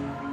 Thank you.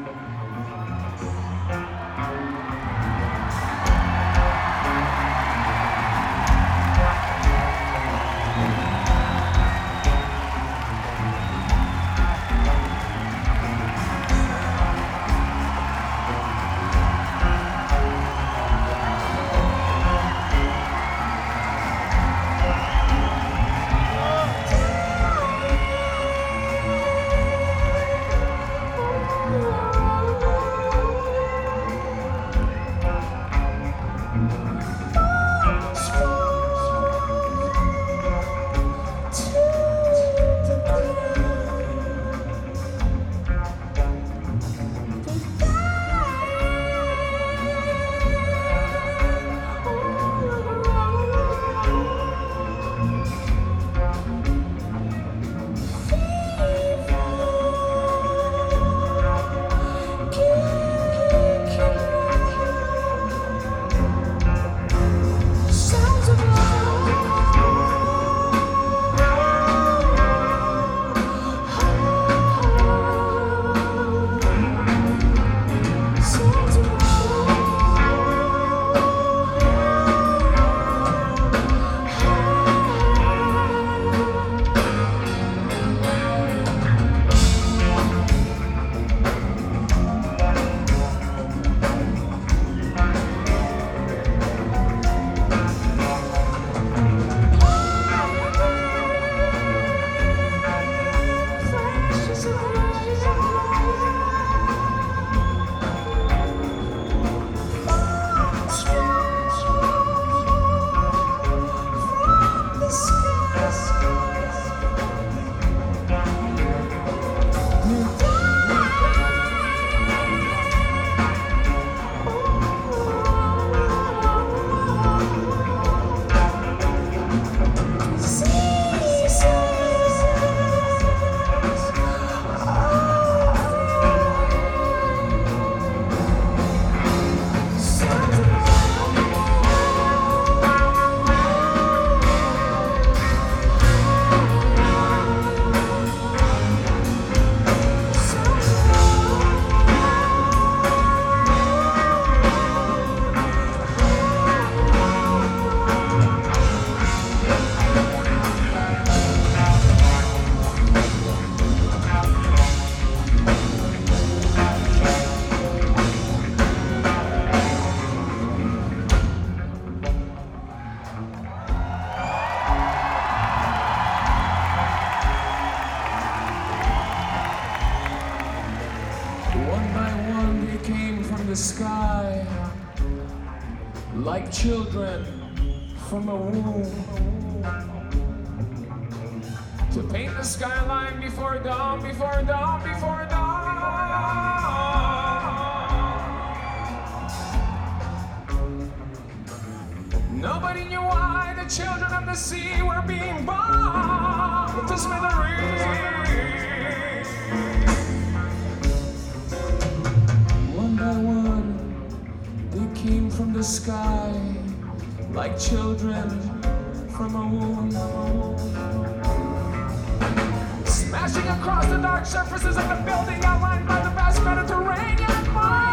Sky, like children from a womb. To paint the skyline before dawn, before dawn, before dawn. Nobody knew why the children of the sea were being bombed to smithereens. Came from the sky like children from a womb. Smashing across the dark surfaces of the building outlined by the vast Mediterranean Children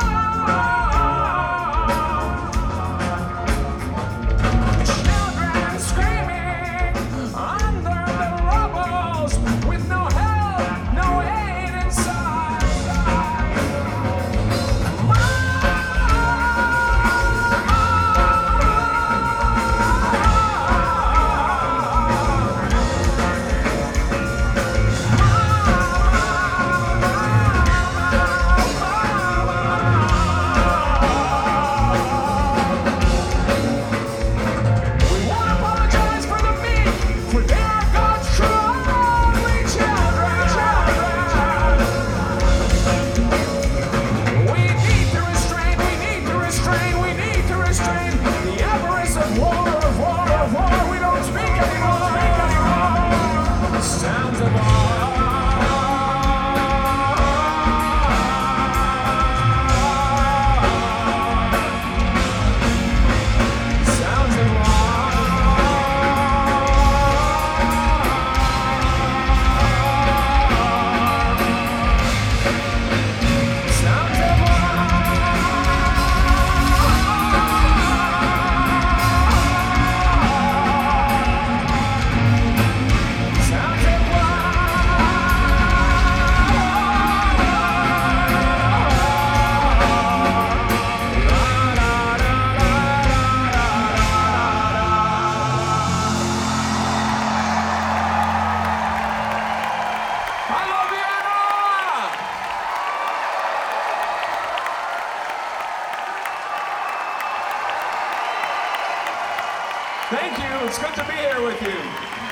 Thank you. It's good to be here with you.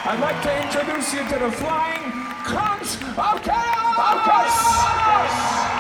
I'd like to introduce you to the Flying Cunts of Chaos! Of Chaos!